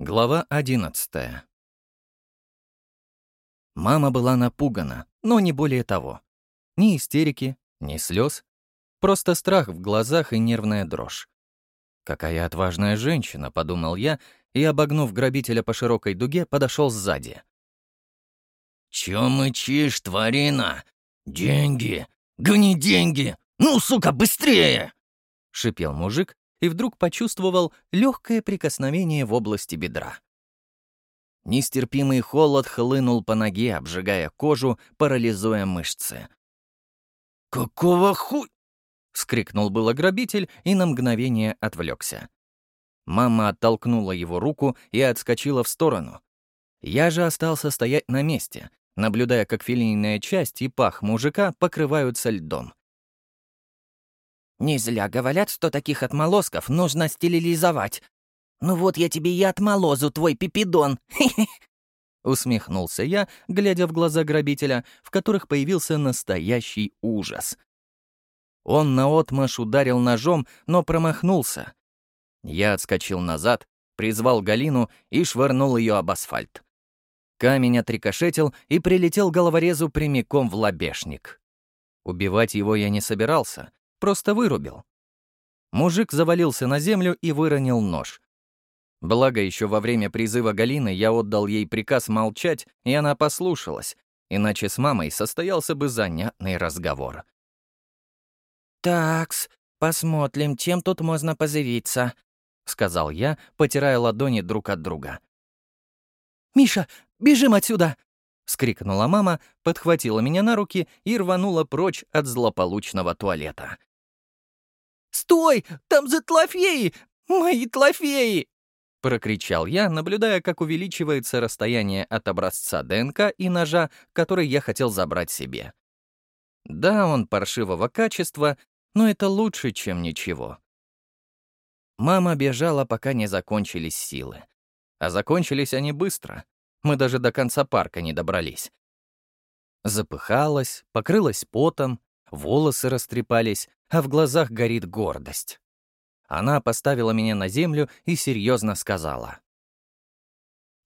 Глава одиннадцатая. Мама была напугана, но не более того. Ни истерики, ни слез, просто страх в глазах и нервная дрожь. «Какая отважная женщина», — подумал я, и, обогнув грабителя по широкой дуге, подошел сзади. «Чё мычишь, тварина? Деньги! Гони деньги! Ну, сука, быстрее!» — шипел мужик, и вдруг почувствовал легкое прикосновение в области бедра. Нестерпимый холод хлынул по ноге, обжигая кожу, парализуя мышцы. «Какого хуй?» — вскрикнул было грабитель и на мгновение отвлекся. Мама оттолкнула его руку и отскочила в сторону. Я же остался стоять на месте, наблюдая, как филейная часть и пах мужика покрываются льдом. Не зря говорят, что таких отмолосков нужно стерилизовать. Ну вот я тебе и отмолозу твой пипидон. Усмехнулся я, глядя в глаза грабителя, в которых появился настоящий ужас. Он наотмашь ударил ножом, но промахнулся. Я отскочил назад, призвал Галину и швырнул ее об асфальт. Камень отрикошетил и прилетел головорезу прямиком в лобешник. Убивать его я не собирался, Просто вырубил. Мужик завалился на землю и выронил нож. Благо, еще во время призыва Галины я отдал ей приказ молчать, и она послушалась, иначе с мамой состоялся бы занятный разговор. «Такс, посмотрим, чем тут можно позавиться», — сказал я, потирая ладони друг от друга. «Миша, бежим отсюда!» — скрикнула мама, подхватила меня на руки и рванула прочь от злополучного туалета. «Стой! Там за тлофеи! Мои тлофеи!» Прокричал я, наблюдая, как увеличивается расстояние от образца ДНК и ножа, который я хотел забрать себе. Да, он паршивого качества, но это лучше, чем ничего. Мама бежала, пока не закончились силы. А закончились они быстро. Мы даже до конца парка не добрались. Запыхалась, покрылась потом, волосы растрепались, а в глазах горит гордость. Она поставила меня на землю и серьезно сказала.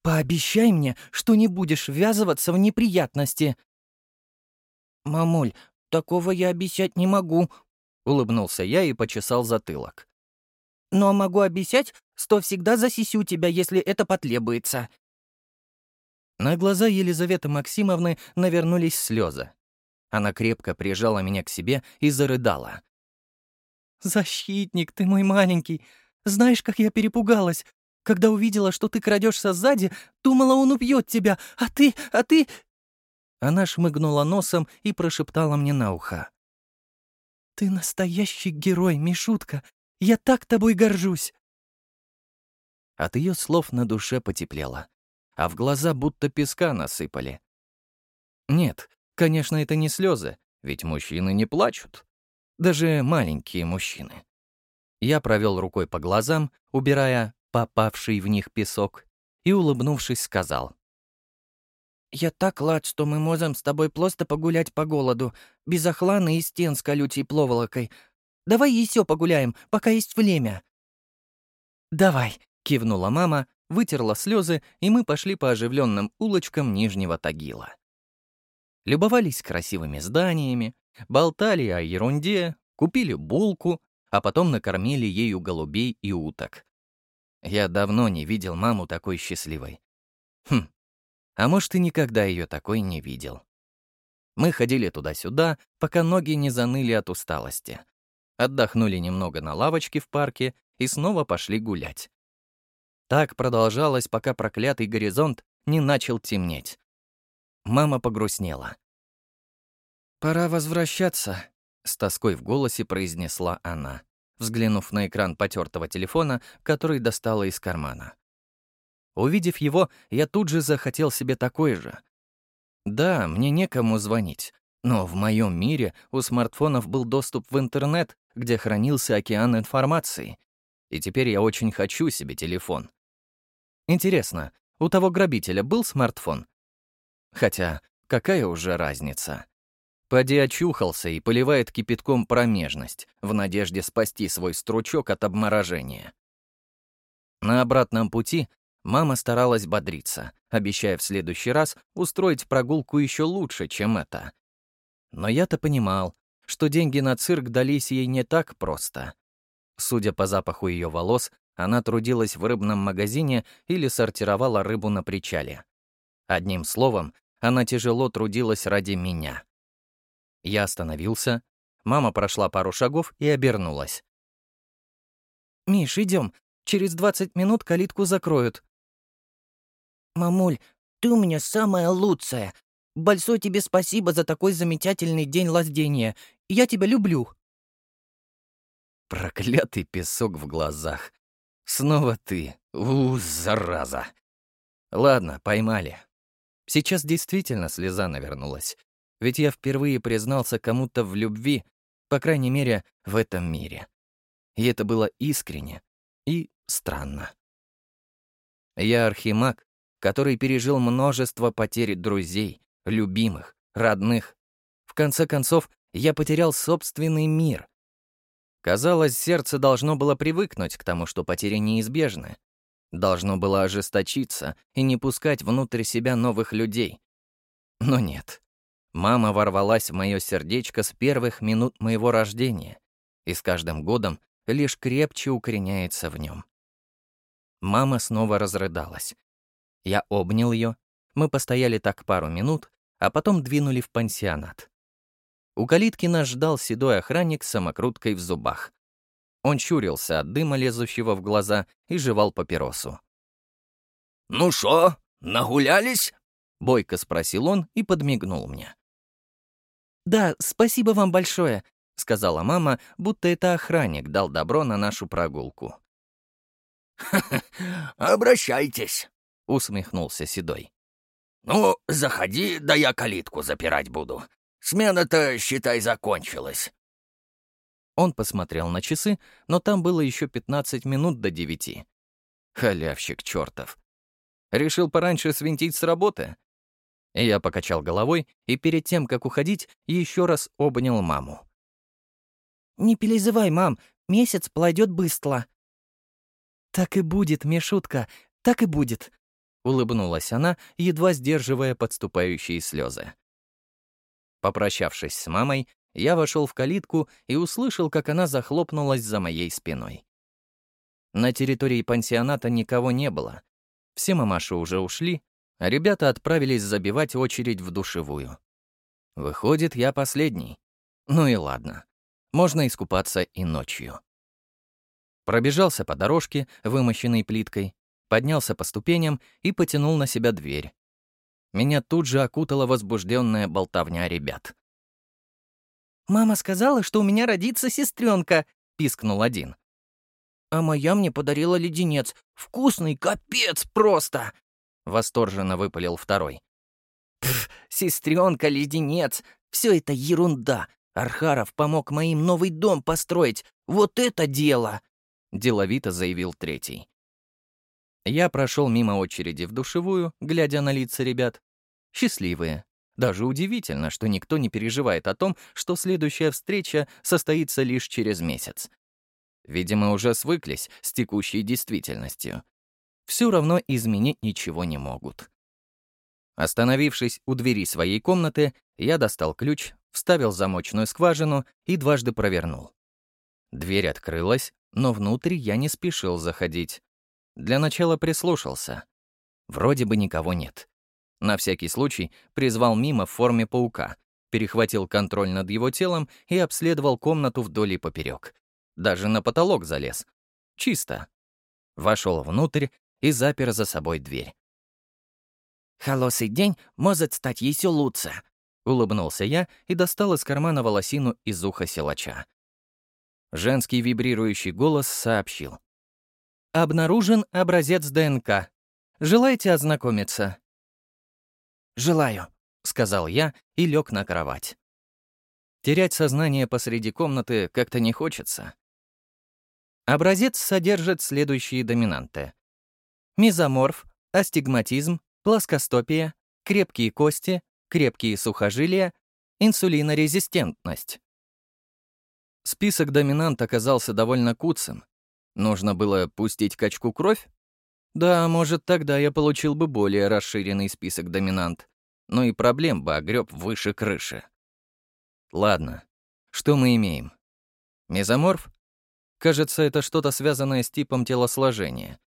«Пообещай мне, что не будешь ввязываться в неприятности». «Мамуль, такого я обещать не могу», — улыбнулся я и почесал затылок. «Но могу обещать, что всегда засисю тебя, если это потребуется». На глаза Елизаветы Максимовны навернулись слезы. Она крепко прижала меня к себе и зарыдала. «Защитник ты мой маленький! Знаешь, как я перепугалась! Когда увидела, что ты крадешься сзади, думала, он убьет тебя, а ты, а ты...» Она шмыгнула носом и прошептала мне на ухо. «Ты настоящий герой, Мишутка! Я так тобой горжусь!» От ее слов на душе потеплело, а в глаза будто песка насыпали. Нет, конечно, это не слезы, ведь мужчины не плачут даже маленькие мужчины. Я провел рукой по глазам, убирая попавший в них песок, и, улыбнувшись, сказал. «Я так рад, что мы можем с тобой просто погулять по голоду, без охланы и стен с колючей пловолокой. Давай еще погуляем, пока есть время». «Давай», — кивнула мама, вытерла слезы, и мы пошли по оживленным улочкам Нижнего Тагила. Любовались красивыми зданиями, болтали о ерунде, купили булку, а потом накормили ею голубей и уток. Я давно не видел маму такой счастливой. Хм, а может, и никогда ее такой не видел. Мы ходили туда-сюда, пока ноги не заныли от усталости. Отдохнули немного на лавочке в парке и снова пошли гулять. Так продолжалось, пока проклятый горизонт не начал темнеть. Мама погрустнела. «Пора возвращаться», — с тоской в голосе произнесла она, взглянув на экран потертого телефона, который достала из кармана. Увидев его, я тут же захотел себе такой же. Да, мне некому звонить, но в моем мире у смартфонов был доступ в интернет, где хранился океан информации. И теперь я очень хочу себе телефон. Интересно, у того грабителя был смартфон? Хотя, какая уже разница? Поди очухался и поливает кипятком промежность, в надежде спасти свой стручок от обморожения. На обратном пути Мама старалась бодриться, обещая в следующий раз устроить прогулку еще лучше, чем это. Но я-то понимал, что деньги на цирк дались ей не так просто. Судя по запаху ее волос, она трудилась в рыбном магазине или сортировала рыбу на причале. Одним словом, она тяжело трудилась ради меня. Я остановился, мама прошла пару шагов и обернулась. «Миш, идем. Через 20 минут калитку закроют». «Мамуль, ты у меня самая лучшая. Большое тебе спасибо за такой замечательный день лаздения. Я тебя люблю». Проклятый песок в глазах. Снова ты. У, зараза. Ладно, поймали. Сейчас действительно слеза навернулась. Ведь я впервые признался кому-то в любви, по крайней мере, в этом мире. И это было искренне и странно. Я архимаг, который пережил множество потерь друзей, любимых, родных. В конце концов, я потерял собственный мир. Казалось, сердце должно было привыкнуть к тому, что потери неизбежны. Должно было ожесточиться и не пускать внутрь себя новых людей. Но нет. Мама ворвалась в мое сердечко с первых минут моего рождения и с каждым годом лишь крепче укореняется в нем. Мама снова разрыдалась. Я обнял ее, мы постояли так пару минут, а потом двинули в пансионат. У калитки нас ждал седой охранник с самокруткой в зубах. Он чурился от дыма, лезущего в глаза, и жевал папиросу. «Ну шо, нагулялись?» — бойко спросил он и подмигнул мне. «Да, спасибо вам большое», — сказала мама, будто это охранник дал добро на нашу прогулку. обращайтесь», — усмехнулся Седой. «Ну, заходи, да я калитку запирать буду. Смена-то, считай, закончилась». Он посмотрел на часы, но там было еще 15 минут до девяти. Халявщик чертов. Решил пораньше свинтить с работы? Я покачал головой и перед тем, как уходить, еще раз обнял маму. «Не переживай, мам, месяц пройдет быстро». «Так и будет, Мишутка, так и будет», — улыбнулась она, едва сдерживая подступающие слезы. Попрощавшись с мамой, я вошел в калитку и услышал, как она захлопнулась за моей спиной. На территории пансионата никого не было. Все мамаши уже ушли, а ребята отправились забивать очередь в душевую. Выходит, я последний. Ну и ладно. Можно искупаться и ночью. Пробежался по дорожке, вымощенной плиткой, поднялся по ступеням и потянул на себя дверь. Меня тут же окутала возбужденная болтовня ребят. «Мама сказала, что у меня родится сестренка», — пискнул один. «А моя мне подарила леденец. Вкусный, капец просто!» — восторженно выпалил второй. «Сестренка, леденец, все это ерунда. Архаров помог моим новый дом построить. Вот это дело!» — деловито заявил третий. Я прошел мимо очереди в душевую, глядя на лица ребят. Счастливые. Даже удивительно, что никто не переживает о том, что следующая встреча состоится лишь через месяц. Видимо, уже свыклись с текущей действительностью. Все равно изменить ничего не могут. Остановившись у двери своей комнаты, я достал ключ, вставил замочную скважину и дважды провернул. Дверь открылась, но внутрь я не спешил заходить. Для начала прислушался. Вроде бы никого нет. На всякий случай призвал мимо в форме паука, перехватил контроль над его телом и обследовал комнату вдоль и поперек. Даже на потолок залез. Чисто. Вошел внутрь и запер за собой дверь. «Холосый день может стать еще лучше», — улыбнулся я и достал из кармана волосину из уха силача. Женский вибрирующий голос сообщил. Обнаружен образец ДНК. Желаете ознакомиться?» «Желаю», — сказал я и лег на кровать. Терять сознание посреди комнаты как-то не хочется. Образец содержит следующие доминанты. Мезоморф, астигматизм, плоскостопия, крепкие кости, крепкие сухожилия, инсулинорезистентность. Список доминант оказался довольно куцым, Нужно было пустить качку кровь? Да, может, тогда я получил бы более расширенный список доминант, но и проблем бы огреб выше крыши. Ладно, что мы имеем? Мезоморф? Кажется, это что-то связанное с типом телосложения.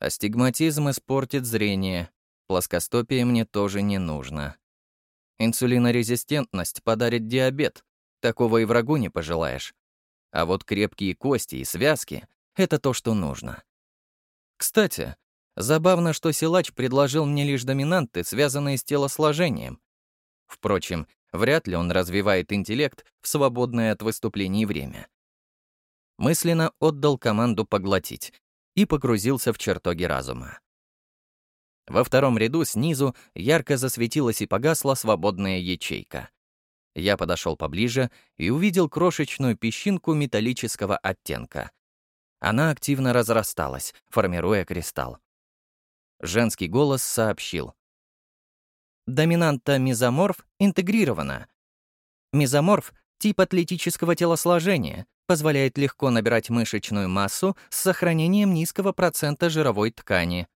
Астигматизм испортит зрение, плоскостопие мне тоже не нужно. Инсулинорезистентность подарит диабет, такого и врагу не пожелаешь. А вот крепкие кости и связки — это то, что нужно. Кстати, забавно, что силач предложил мне лишь доминанты, связанные с телосложением. Впрочем, вряд ли он развивает интеллект в свободное от выступлений время. Мысленно отдал команду поглотить и погрузился в чертоги разума. Во втором ряду снизу ярко засветилась и погасла свободная ячейка. Я подошел поближе и увидел крошечную песчинку металлического оттенка. Она активно разрасталась, формируя кристалл. Женский голос сообщил. Доминанта мезоморф интегрирована. Мезоморф — тип атлетического телосложения, позволяет легко набирать мышечную массу с сохранением низкого процента жировой ткани.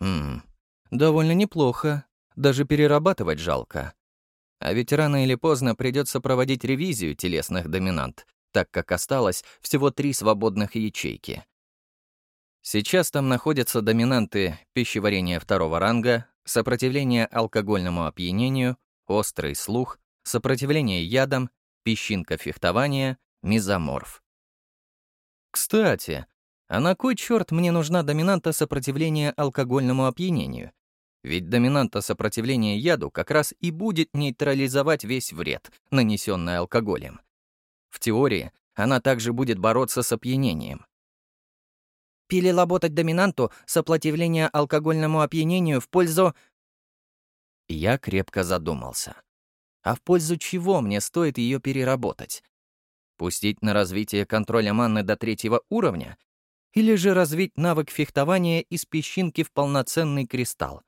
Хм, довольно неплохо. Даже перерабатывать жалко. А ведь рано или поздно придется проводить ревизию телесных доминант, так как осталось всего три свободных ячейки. Сейчас там находятся доминанты пищеварения второго ранга, сопротивление алкогольному опьянению, острый слух, сопротивление ядам, песчинка фехтования, мезоморф. Кстати, а на кой черт мне нужна доминанта сопротивления алкогольному опьянению? Ведь доминанта сопротивления яду как раз и будет нейтрализовать весь вред, нанесенный алкоголем. В теории она также будет бороться с опьянением. Переработать доминанту сопротивления алкогольному опьянению в пользу... Я крепко задумался. А в пользу чего мне стоит ее переработать? Пустить на развитие контроля манны до третьего уровня или же развить навык фехтования из песчинки в полноценный кристалл.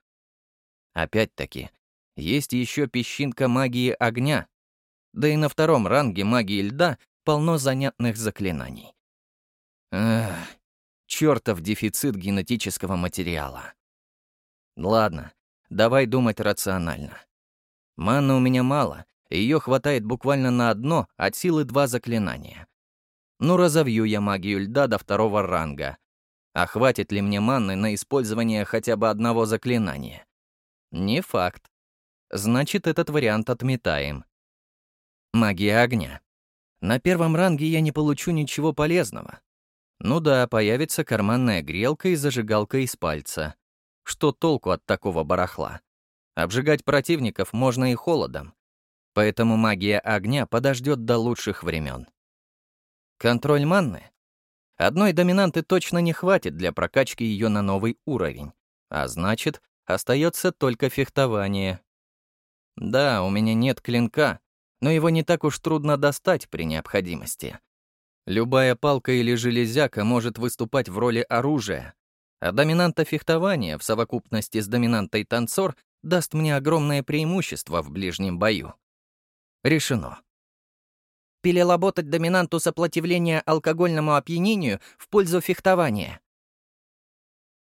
Опять-таки, есть еще песчинка магии огня, да и на втором ранге магии льда полно занятных заклинаний. Эх, чертов дефицит генетического материала. Ладно, давай думать рационально. Манны у меня мало, ее хватает буквально на одно от силы два заклинания. Ну, разовью я магию льда до второго ранга. А хватит ли мне манны на использование хотя бы одного заклинания? Не факт. Значит, этот вариант отметаем. Магия огня. На первом ранге я не получу ничего полезного. Ну да, появится карманная грелка и зажигалка из пальца. Что толку от такого барахла? Обжигать противников можно и холодом. Поэтому магия огня подождет до лучших времен. Контроль манны? Одной доминанты точно не хватит для прокачки ее на новый уровень, а значит, остается только фехтование. Да, у меня нет клинка, но его не так уж трудно достать при необходимости. Любая палка или железяка может выступать в роли оружия, а доминанта фехтования в совокупности с доминантой танцор даст мне огромное преимущество в ближнем бою. Решено переработать доминанту сопротивления алкогольному опьянению в пользу фехтования.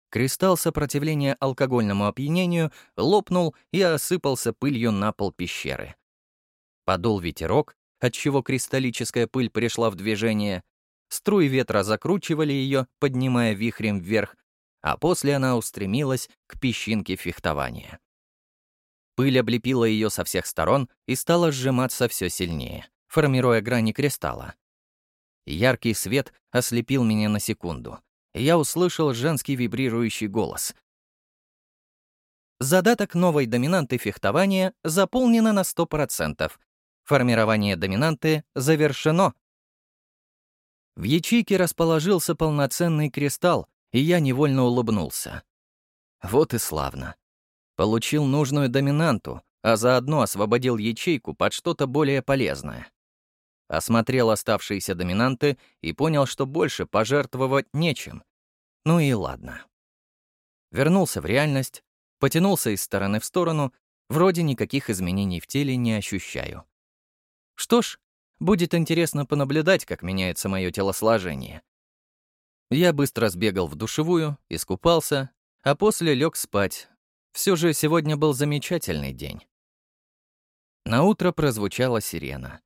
Кристалл сопротивления алкогольному опьянению лопнул и осыпался пылью на пол пещеры. Подул ветерок, отчего кристаллическая пыль пришла в движение, струи ветра закручивали ее, поднимая вихрем вверх, а после она устремилась к песчинке фехтования. Пыль облепила ее со всех сторон и стала сжиматься все сильнее формируя грани кристалла. Яркий свет ослепил меня на секунду. Я услышал женский вибрирующий голос. Задаток новой доминанты фехтования заполнено на 100%. Формирование доминанты завершено. В ячейке расположился полноценный кристалл, и я невольно улыбнулся. Вот и славно. Получил нужную доминанту, а заодно освободил ячейку под что-то более полезное. Осмотрел оставшиеся доминанты и понял, что больше пожертвовать нечем. Ну и ладно. Вернулся в реальность, потянулся из стороны в сторону, вроде никаких изменений в теле не ощущаю. Что ж, будет интересно понаблюдать, как меняется мое телосложение. Я быстро сбегал в душевую, искупался, а после лег спать. Все же сегодня был замечательный день. На утро прозвучала сирена.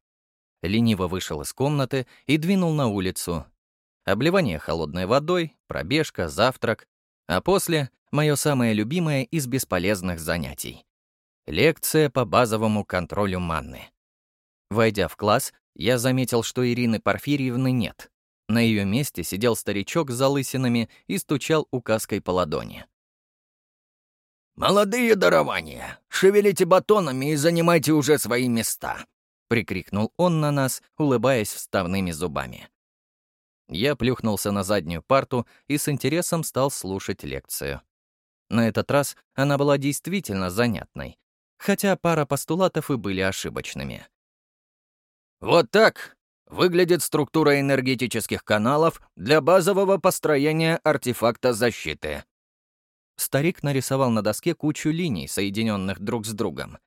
Лениво вышел из комнаты и двинул на улицу. Обливание холодной водой, пробежка, завтрак, а после — мое самое любимое из бесполезных занятий. Лекция по базовому контролю манны. Войдя в класс, я заметил, что Ирины Порфирьевны нет. На ее месте сидел старичок с залысинами и стучал указкой по ладони. «Молодые дарования, шевелите батонами и занимайте уже свои места!» — прикрикнул он на нас, улыбаясь вставными зубами. Я плюхнулся на заднюю парту и с интересом стал слушать лекцию. На этот раз она была действительно занятной, хотя пара постулатов и были ошибочными. «Вот так выглядит структура энергетических каналов для базового построения артефакта защиты», Старик нарисовал на доске кучу линий, соединенных друг с другом.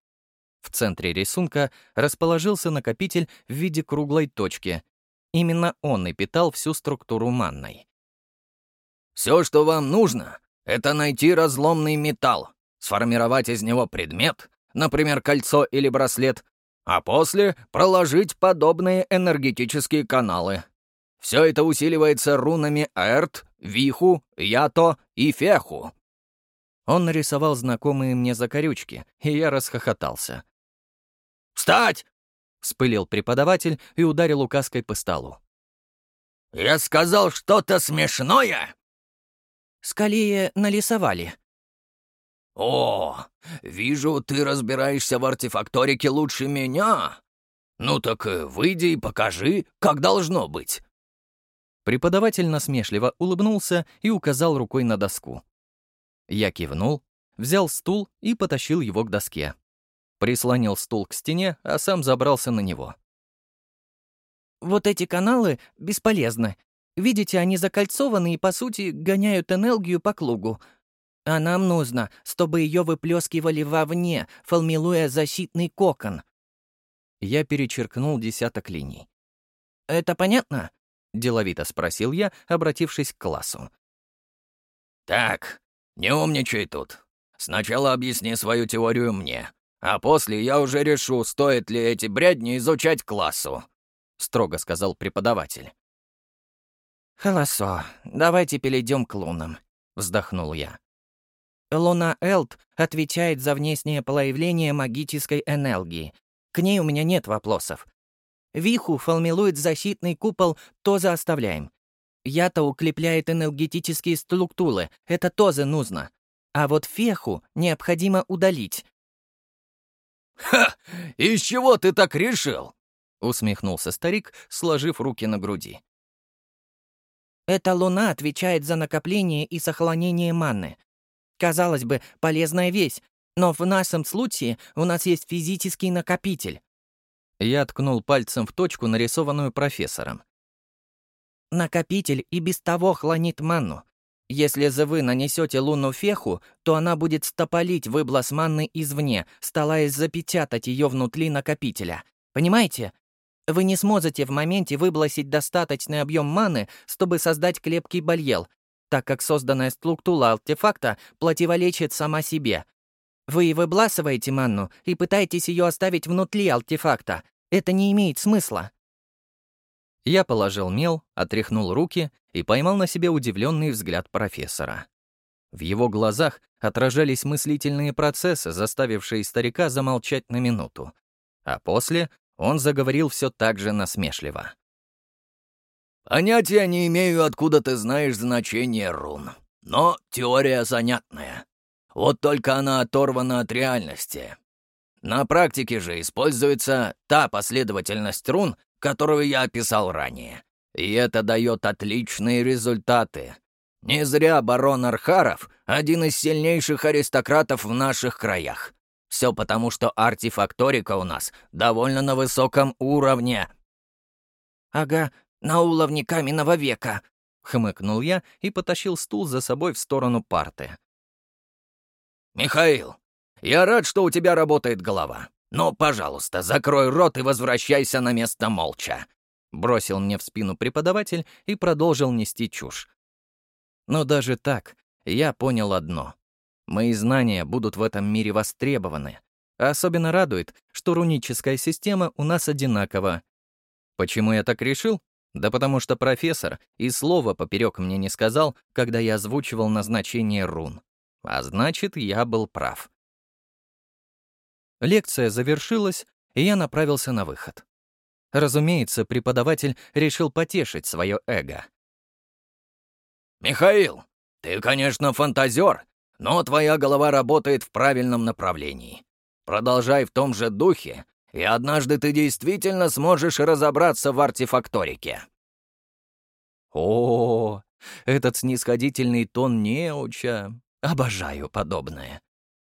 В центре рисунка расположился накопитель в виде круглой точки. Именно он и питал всю структуру манной. «Все, что вам нужно, это найти разломный металл, сформировать из него предмет, например, кольцо или браслет, а после проложить подобные энергетические каналы. Все это усиливается рунами Эрт, Виху, Ято и Феху. Он нарисовал знакомые мне закорючки, и я расхохотался. «Встать!» — вспылил преподаватель и ударил указкой по столу. «Я сказал что-то смешное!» «Скорее нарисовали». «О, вижу, ты разбираешься в артефакторике лучше меня. Ну так э, выйди и покажи, как должно быть». Преподаватель насмешливо улыбнулся и указал рукой на доску. Я кивнул, взял стул и потащил его к доске. Прислонил стул к стене, а сам забрался на него. «Вот эти каналы бесполезны. Видите, они закольцованы и, по сути, гоняют энергию по кругу. А нам нужно, чтобы ее выплескивали вовне, формируя защитный кокон». Я перечеркнул десяток линий. «Это понятно?» — деловито спросил я, обратившись к классу. «Так, «Не умничай тут. Сначала объясни свою теорию мне, а после я уже решу, стоит ли эти бредни изучать классу», — строго сказал преподаватель. «Хорошо, давайте перейдем к лунам», — вздохнул я. Луна Элт отвечает за внешнее появление магической энергии. К ней у меня нет вопросов. Виху формирует защитный купол, тоже оставляем. Я-то укрепляет энергетические структуры, это тоже нужно. А вот феху необходимо удалить. «Ха! Из чего ты так решил?» — усмехнулся старик, сложив руки на груди. «Эта луна отвечает за накопление и сохранение маны. Казалось бы, полезная вещь, но в нашем случае у нас есть физический накопитель». Я ткнул пальцем в точку, нарисованную профессором. Накопитель и без того хлонит манну. Если же вы нанесете луну феху, то она будет стополить выброс манны извне, стараясь запечатать ее внутри накопителя. Понимаете? Вы не сможете в моменте выбросить достаточный объем маны, чтобы создать крепкий барьер, так как созданная структура артефакта противоречит сама себе. Вы выбрасываете манну и пытаетесь ее оставить внутри артефакта. Это не имеет смысла. Я положил мел, отряхнул руки и поймал на себе удивленный взгляд профессора. В его глазах отражались мыслительные процессы, заставившие старика замолчать на минуту. А после он заговорил все так же насмешливо. «Понятия не имею, откуда ты знаешь значение рун, но теория занятная. Вот только она оторвана от реальности. На практике же используется та последовательность рун, которую я описал ранее. И это дает отличные результаты. Не зря барон Архаров — один из сильнейших аристократов в наших краях. Все потому, что артефакторика у нас довольно на высоком уровне». «Ага, на уровне каменного века», — хмыкнул я и потащил стул за собой в сторону парты. «Михаил, я рад, что у тебя работает голова. «Ну, пожалуйста, закрой рот и возвращайся на место молча», — бросил мне в спину преподаватель и продолжил нести чушь. Но даже так я понял одно. Мои знания будут в этом мире востребованы. Особенно радует, что руническая система у нас одинакова. Почему я так решил? Да потому что профессор и слова поперек мне не сказал, когда я озвучивал назначение рун. А значит, я был прав. Лекция завершилась, и я направился на выход. Разумеется, преподаватель решил потешить свое эго. «Михаил, ты, конечно, фантазер, но твоя голова работает в правильном направлении. Продолжай в том же духе, и однажды ты действительно сможешь разобраться в артефакторике». О, этот снисходительный тон неуча. Обожаю подобное.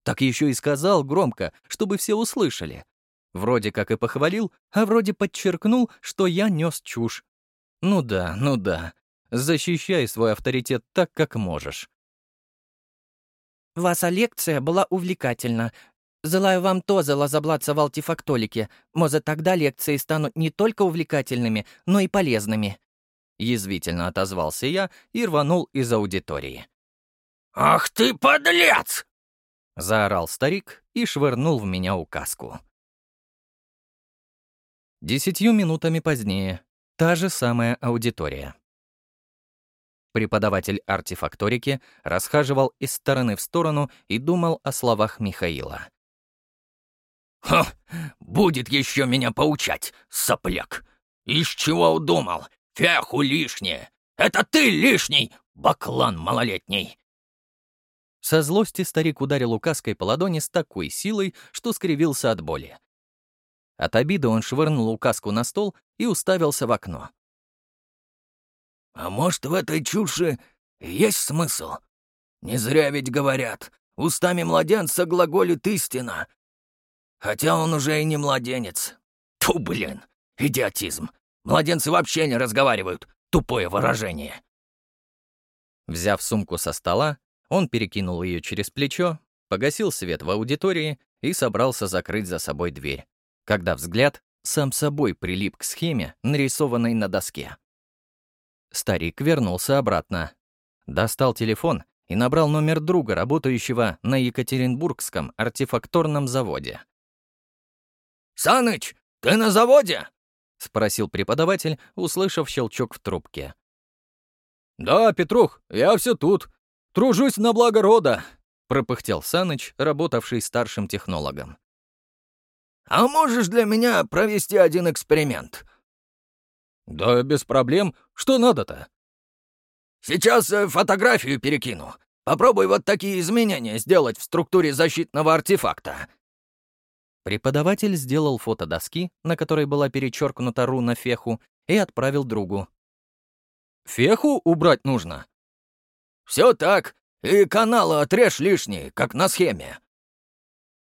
Так еще и сказал громко, чтобы все услышали. Вроде как и похвалил, а вроде подчеркнул, что я нес чушь. Ну да, ну да. Защищай свой авторитет так, как можешь. Ваша лекция была увлекательна. Желаю вам тоже разобраться в алтифактолике. Может, тогда лекции станут не только увлекательными, но и полезными». Язвительно отозвался я и рванул из аудитории. «Ах ты, подлец!» — заорал старик и швырнул в меня указку. Десятью минутами позднее та же самая аудитория. Преподаватель артефакторики расхаживал из стороны в сторону и думал о словах Михаила. «Ха! Будет еще меня поучать, сопляк! Из чего удумал? Феху лишнее! Это ты лишний, баклан малолетний!» Со злости старик ударил указкой по ладони с такой силой, что скривился от боли. От обиды он швырнул указку на стол и уставился в окно. А может, в этой чуши есть смысл? Не зря ведь говорят, устами младенца глаголит истина. Хотя он уже и не младенец. Ту, блин, идиотизм. Младенцы вообще не разговаривают. Тупое выражение. Взяв сумку со стола, он перекинул ее через плечо, погасил свет в аудитории и собрался закрыть за собой дверь, когда взгляд сам собой прилип к схеме, нарисованной на доске. Старик вернулся обратно. Достал телефон и набрал номер друга, работающего на Екатеринбургском артефакторном заводе. «Саныч, ты на заводе?» — спросил преподаватель, услышав щелчок в трубке. «Да, Петрух, я все тут. Тружусь на благо рода», — пропыхтел Саныч, работавший старшим технологом. «А можешь для меня провести один эксперимент?» «Да без проблем. Что надо-то?» «Сейчас э, фотографию перекину. Попробуй вот такие изменения сделать в структуре защитного артефакта». Преподаватель сделал фото доски, на которой была перечеркнута руна Феху, и отправил другу. «Феху убрать нужно?» «Все так. И каналы отрежь лишние, как на схеме».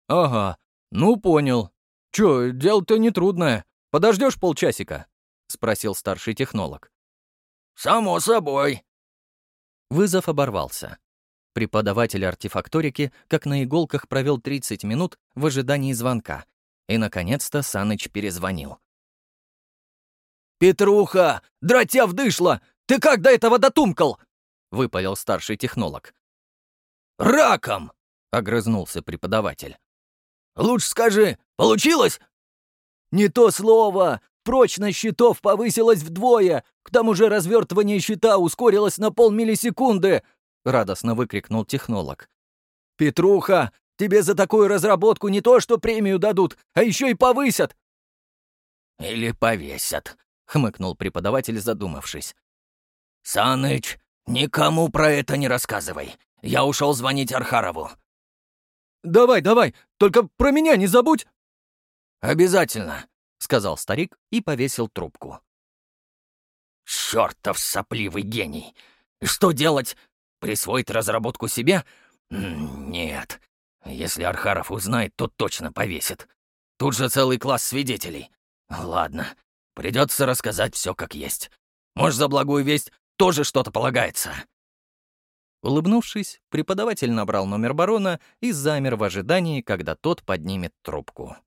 «Ага. Ну, понял. Чё, дело-то нетрудное. Подождешь полчасика?» — спросил старший технолог. «Само собой». Вызов оборвался. Преподаватель артефакторики как на иголках провел 30 минут в ожидании звонка. И, наконец-то, Саныч перезвонил. «Петруха! Дратя вдышло! Ты как до этого дотумкал?» — выпалил старший технолог. «Раком!» — огрызнулся преподаватель. «Лучше скажи, получилось?» «Не то слово! Прочность щитов повысилась вдвое, к тому же развертывание щита ускорилось на полмиллисекунды!» — радостно выкрикнул технолог. «Петруха, тебе за такую разработку не то что премию дадут, а еще и повысят!» «Или повесят», — хмыкнул преподаватель, задумавшись. «Саныч, никому про это не рассказывай. Я ушел звонить Архарову». «Давай, давай, только про меня не забудь!» «Обязательно сказал старик и повесил трубку. «Чёртов сопливый гений! Что делать? Присвоить разработку себе? Нет. Если Архаров узнает, то точно повесит. Тут же целый класс свидетелей. Ладно, придется рассказать все как есть. Может, за благую весть тоже что-то полагается». Улыбнувшись, преподаватель набрал номер барона и замер в ожидании, когда тот поднимет трубку.